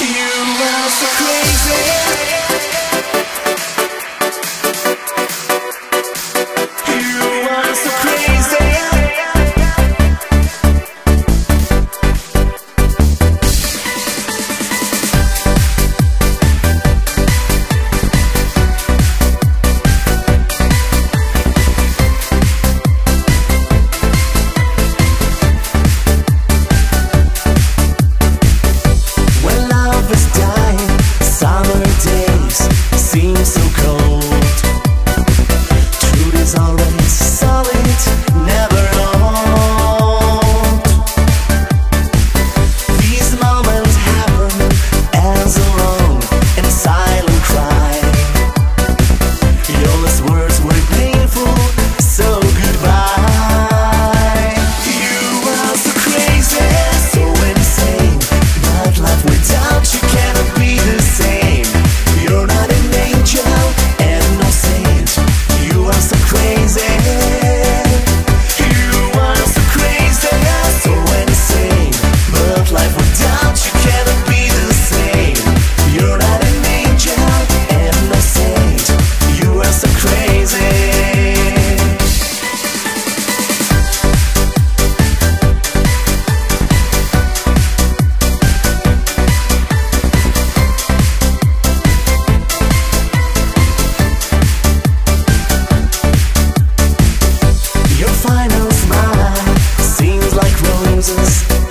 You are so crazy. final smile seems like roses.